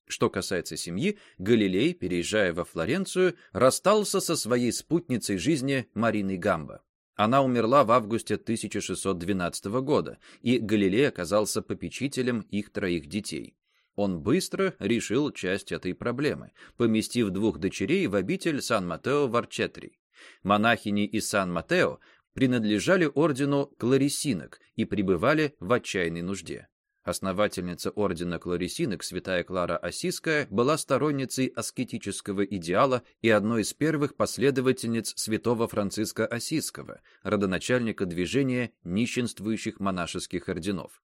Что касается семьи, Галилей, переезжая во Флоренцию, расстался со своей спутницей жизни Мариной Гамбо. Она умерла в августе 1612 года, и Галилей оказался попечителем их троих детей. Он быстро решил часть этой проблемы, поместив двух дочерей в обитель Сан-Матео в Арчетри. Монахини из Сан-Матео принадлежали ордену кларисинок и пребывали в отчаянной нужде. Основательница ордена кларисинок, святая Клара Осиская, была сторонницей аскетического идеала и одной из первых последовательниц святого Франциска Осиского, родоначальника движения нищенствующих монашеских орденов.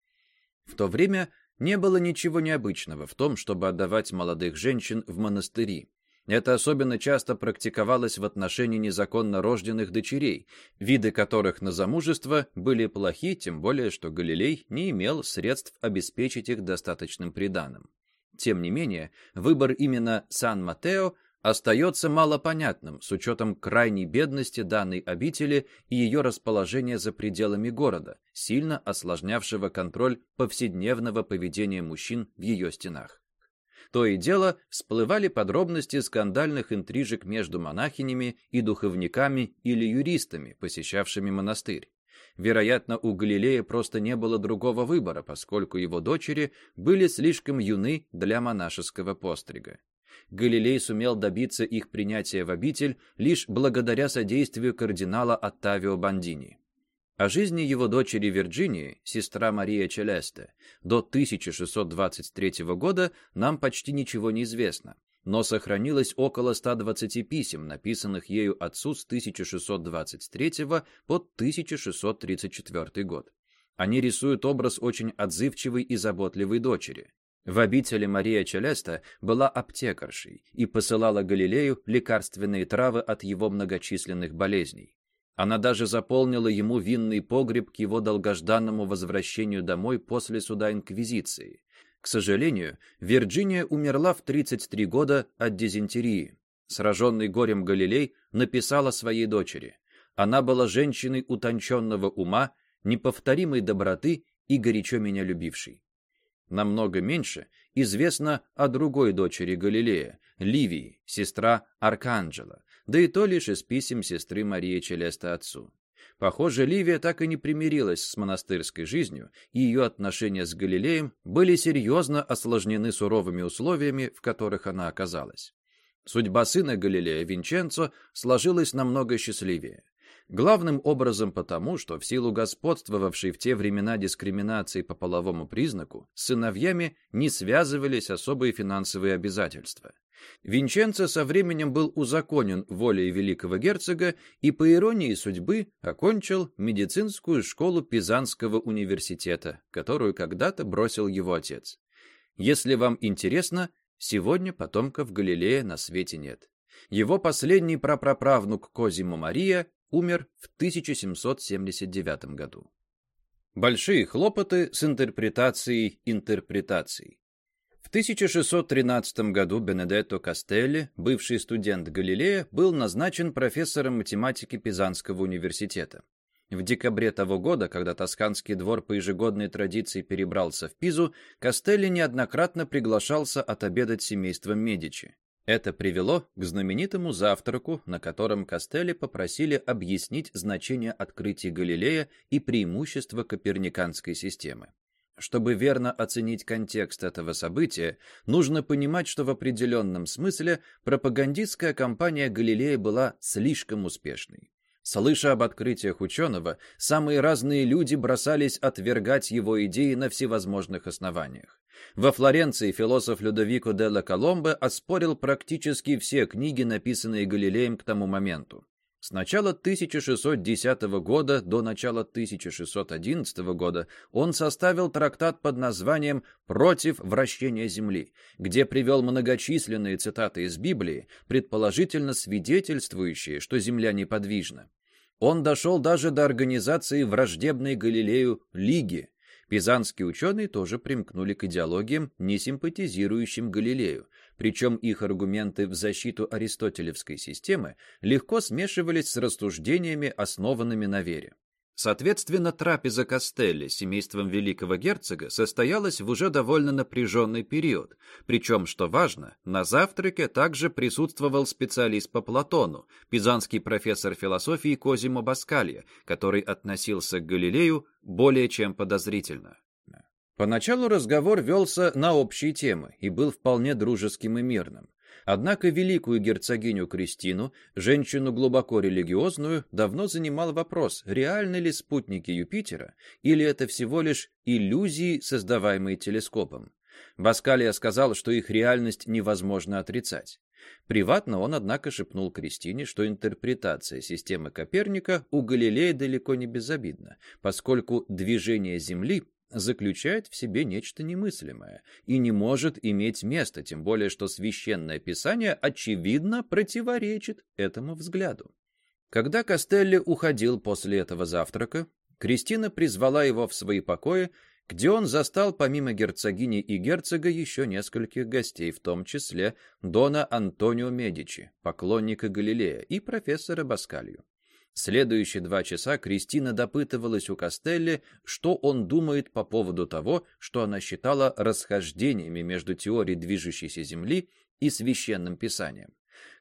В то время не было ничего необычного в том, чтобы отдавать молодых женщин в монастыри, это особенно часто практиковалось в отношении незаконно рожденных дочерей, виды которых на замужество были плохи, тем более, что Галилей не имел средств обеспечить их достаточным приданым. Тем не менее, выбор именно Сан-Матео остается малопонятным с учетом крайней бедности данной обители и ее расположения за пределами города, сильно осложнявшего контроль повседневного поведения мужчин в ее стенах. То и дело всплывали подробности скандальных интрижек между монахинями и духовниками или юристами, посещавшими монастырь. Вероятно, у Галилея просто не было другого выбора, поскольку его дочери были слишком юны для монашеского пострига. Галилей сумел добиться их принятия в обитель лишь благодаря содействию кардинала Оттавио Бандини. О жизни его дочери Вирджинии, сестра Мария Челесте, до 1623 года нам почти ничего не известно, но сохранилось около 120 писем, написанных ею отцу с 1623 по 1634 год. Они рисуют образ очень отзывчивой и заботливой дочери. В обители Мария Челеста была аптекаршей и посылала Галилею лекарственные травы от его многочисленных болезней. Она даже заполнила ему винный погреб к его долгожданному возвращению домой после суда Инквизиции. К сожалению, Вирджиния умерла в 33 года от дизентерии. Сраженный горем Галилей написала своей дочери. Она была женщиной утонченного ума, неповторимой доброты и горячо меня любившей. Намного меньше известно о другой дочери Галилея, Ливии, сестра Арканджела, да и то лишь из писем сестры Марии Челеста отцу. Похоже, Ливия так и не примирилась с монастырской жизнью, и ее отношения с Галилеем были серьезно осложнены суровыми условиями, в которых она оказалась. Судьба сына Галилея Винченцо сложилась намного счастливее. Главным образом потому, что в силу господствовавшей в те времена дискриминации по половому признаку, с сыновьями не связывались особые финансовые обязательства. Винченцо со временем был узаконен волей великого герцога и, по иронии судьбы, окончил медицинскую школу Пизанского университета, которую когда-то бросил его отец. Если вам интересно, сегодня потомков Галилея на свете нет. Его последний прапраправнук Козимо Мария умер в 1779 году. Большие хлопоты с интерпретацией интерпретаций. В 1613 году Бенедетто Кастелли, бывший студент Галилея, был назначен профессором математики Пизанского университета. В декабре того года, когда Тосканский двор по ежегодной традиции перебрался в Пизу, Кастелли неоднократно приглашался отобедать семейством Медичи. Это привело к знаменитому завтраку, на котором Кастелли попросили объяснить значение открытий Галилея и преимущества коперниканской системы. Чтобы верно оценить контекст этого события, нужно понимать, что в определенном смысле пропагандистская кампания Галилея была слишком успешной. Слыша об открытиях ученого, самые разные люди бросались отвергать его идеи на всевозможных основаниях. Во Флоренции философ Людовико де ла Коломбо оспорил практически все книги, написанные Галилеем к тому моменту. С начала 1610 года до начала 1611 года он составил трактат под названием «Против вращения Земли», где привел многочисленные цитаты из Библии, предположительно свидетельствующие, что Земля неподвижна. Он дошел даже до организации враждебной Галилею Лиги, Пизанские ученые тоже примкнули к идеологиям, не симпатизирующим Галилею, причем их аргументы в защиту аристотелевской системы легко смешивались с рассуждениями, основанными на вере. Соответственно, трапеза Костелли семейством великого герцога состоялась в уже довольно напряженный период, причем, что важно, на завтраке также присутствовал специалист по Платону, пизанский профессор философии Козимо Баскалья, который относился к Галилею более чем подозрительно. Поначалу разговор велся на общие темы и был вполне дружеским и мирным. Однако великую герцогиню Кристину, женщину глубоко религиозную, давно занимал вопрос, реальны ли спутники Юпитера, или это всего лишь иллюзии, создаваемые телескопом. Баскалия сказал, что их реальность невозможно отрицать. Приватно он, однако, шепнул Кристине, что интерпретация системы Коперника у Галилея далеко не безобидна, поскольку движение Земли заключает в себе нечто немыслимое и не может иметь места, тем более что священное писание очевидно противоречит этому взгляду. Когда Костелли уходил после этого завтрака, Кристина призвала его в свои покои, где он застал помимо герцогини и герцога еще нескольких гостей, в том числе Дона Антонио Медичи, поклонника Галилея, и профессора Баскалью. Следующие два часа Кристина допытывалась у Костелли, что он думает по поводу того, что она считала расхождениями между теорией движущейся Земли и священным писанием.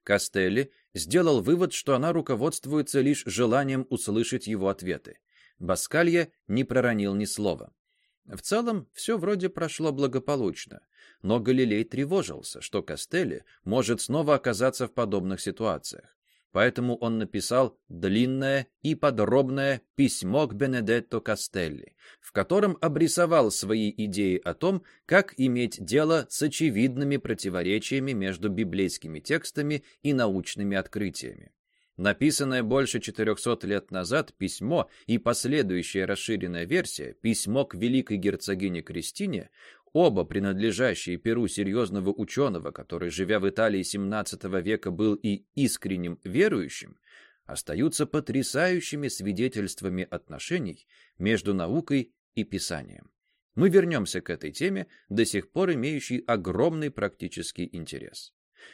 Костелли сделал вывод, что она руководствуется лишь желанием услышать его ответы. Баскалья не проронил ни слова. В целом, все вроде прошло благополучно, но Галилей тревожился, что Костелли может снова оказаться в подобных ситуациях. Поэтому он написал длинное и подробное письмо к Бенедетто Кастелли, в котором обрисовал свои идеи о том, как иметь дело с очевидными противоречиями между библейскими текстами и научными открытиями. Написанное больше 400 лет назад письмо и последующая расширенная версия, письмо к великой герцогине Кристине, Оба принадлежащие Перу серьезного ученого, который, живя в Италии XVII века, был и искренним верующим, остаются потрясающими свидетельствами отношений между наукой и писанием. Мы вернемся к этой теме, до сих пор имеющей огромный практический интерес.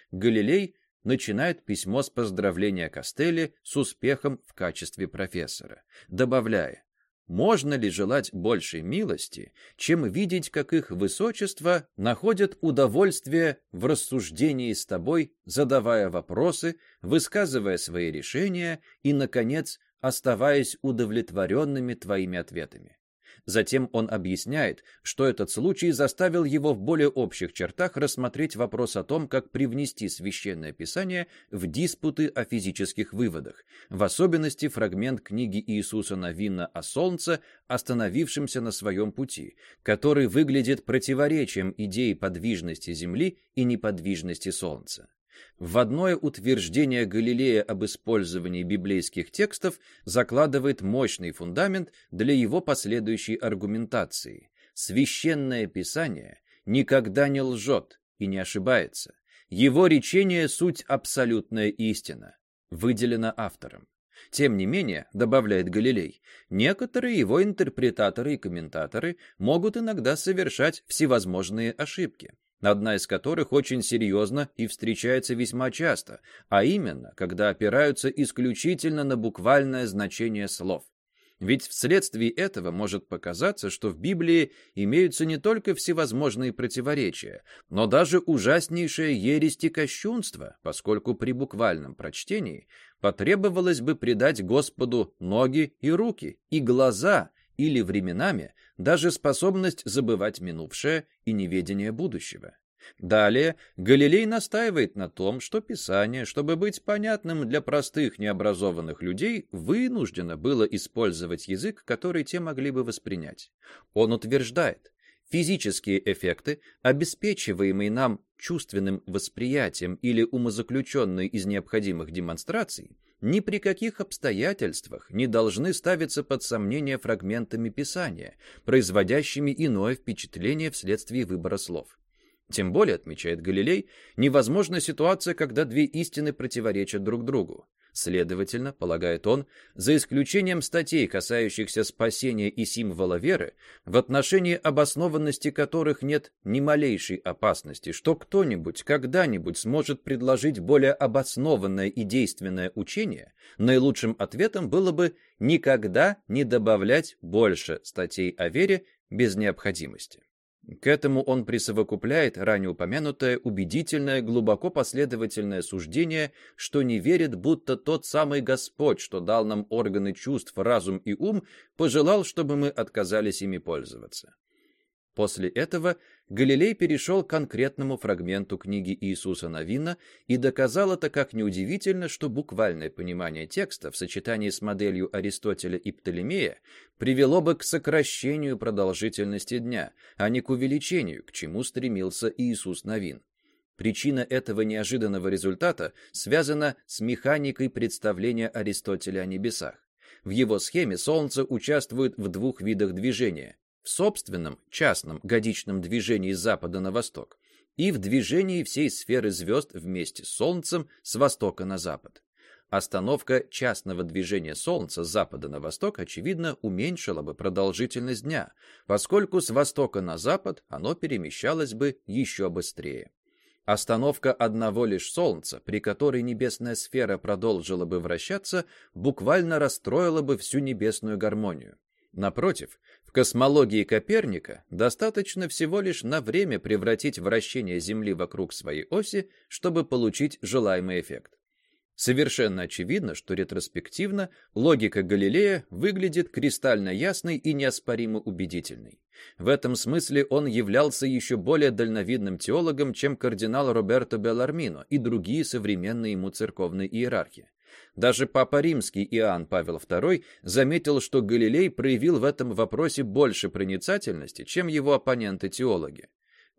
Галилей начинает письмо с поздравления Костелли с успехом в качестве профессора, добавляя можно ли желать большей милости, чем видеть, как их высочество находят удовольствие в рассуждении с тобой, задавая вопросы, высказывая свои решения и, наконец, оставаясь удовлетворенными твоими ответами? Затем он объясняет, что этот случай заставил его в более общих чертах рассмотреть вопрос о том, как привнести священное писание в диспуты о физических выводах, в особенности фрагмент книги Иисуса Навина о Солнце, остановившемся на своем пути, который выглядит противоречием идеи подвижности Земли и неподвижности Солнца. Вводное утверждение Галилея об использовании библейских текстов закладывает мощный фундамент для его последующей аргументации. Священное Писание никогда не лжет и не ошибается. Его речение – суть абсолютная истина, выделена автором. Тем не менее, добавляет Галилей, некоторые его интерпретаторы и комментаторы могут иногда совершать всевозможные ошибки одна из которых очень серьезна и встречается весьма часто, а именно, когда опираются исключительно на буквальное значение слов. Ведь вследствие этого может показаться, что в Библии имеются не только всевозможные противоречия, но даже ужаснейшее ересь и кощунство, поскольку при буквальном прочтении потребовалось бы придать Господу ноги и руки, и глаза, или временами даже способность забывать минувшее и неведение будущего. Далее Галилей настаивает на том, что Писание, чтобы быть понятным для простых необразованных людей, вынуждено было использовать язык, который те могли бы воспринять. Он утверждает, физические эффекты, обеспечиваемые нам чувственным восприятием или умозаключенные из необходимых демонстраций, ни при каких обстоятельствах не должны ставиться под сомнение фрагментами Писания, производящими иное впечатление вследствие выбора слов. Тем более, отмечает Галилей, невозможна ситуация, когда две истины противоречат друг другу. Следовательно, полагает он, за исключением статей, касающихся спасения и символа веры, в отношении обоснованности которых нет ни малейшей опасности, что кто-нибудь когда-нибудь сможет предложить более обоснованное и действенное учение, наилучшим ответом было бы никогда не добавлять больше статей о вере без необходимости. К этому он присовокупляет ранее упомянутое убедительное, глубоко последовательное суждение, что не верит, будто тот самый Господь, что дал нам органы чувств, разум и ум, пожелал, чтобы мы отказались ими пользоваться. После этого Галилей перешел к конкретному фрагменту книги Иисуса Новина и доказал это как неудивительно, что буквальное понимание текста в сочетании с моделью Аристотеля и Птолемея привело бы к сокращению продолжительности дня, а не к увеличению, к чему стремился Иисус Новин. Причина этого неожиданного результата связана с механикой представления Аристотеля о небесах. В его схеме Солнце участвует в двух видах движения в собственном частном годичном движении запада на восток и в движении всей сферы звезд вместе с Солнцем с востока на запад. Остановка частного движения Солнца с запада на восток, очевидно, уменьшила бы продолжительность дня, поскольку с востока на запад оно перемещалось бы еще быстрее. Остановка одного лишь Солнца, при которой небесная сфера продолжила бы вращаться, буквально расстроила бы всю небесную гармонию. Напротив, в космологии Коперника достаточно всего лишь на время превратить вращение Земли вокруг своей оси, чтобы получить желаемый эффект. Совершенно очевидно, что ретроспективно логика Галилея выглядит кристально ясной и неоспоримо убедительной. В этом смысле он являлся еще более дальновидным теологом, чем кардинал Роберто Белармино и другие современные ему церковные иерархи. Даже Папа Римский Иоанн Павел II заметил, что Галилей проявил в этом вопросе больше проницательности, чем его оппоненты-теологи.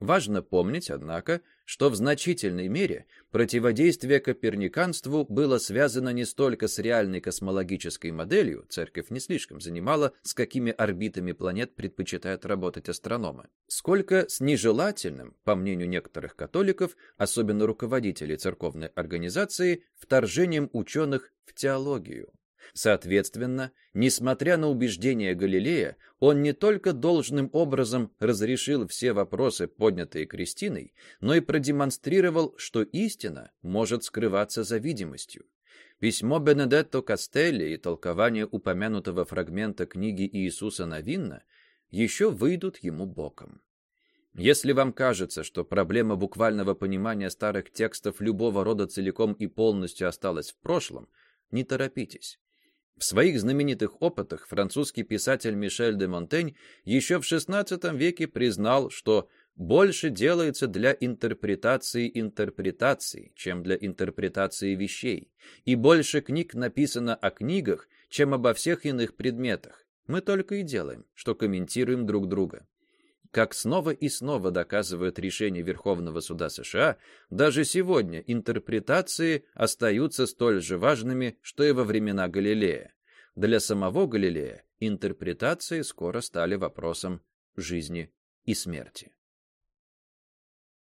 Важно помнить, однако, что в значительной мере противодействие коперниканству было связано не столько с реальной космологической моделью, церковь не слишком занимала, с какими орбитами планет предпочитают работать астрономы, сколько с нежелательным, по мнению некоторых католиков, особенно руководителей церковной организации, вторжением ученых в теологию. Соответственно, несмотря на убеждения Галилея, он не только должным образом разрешил все вопросы, поднятые Кристиной, но и продемонстрировал, что истина может скрываться за видимостью. Письмо Бенедетто Кастелли и толкование упомянутого фрагмента книги Иисуса Новинна еще выйдут ему боком. Если вам кажется, что проблема буквального понимания старых текстов любого рода целиком и полностью осталась в прошлом, не торопитесь. В своих знаменитых опытах французский писатель Мишель де Монтень еще в XVI веке признал, что больше делается для интерпретации интерпретаций, чем для интерпретации вещей, и больше книг написано о книгах, чем обо всех иных предметах. Мы только и делаем, что комментируем друг друга. Как снова и снова доказывают решения Верховного суда США, даже сегодня интерпретации остаются столь же важными, что и во времена Галилея. Для самого Галилея интерпретации скоро стали вопросом жизни и смерти.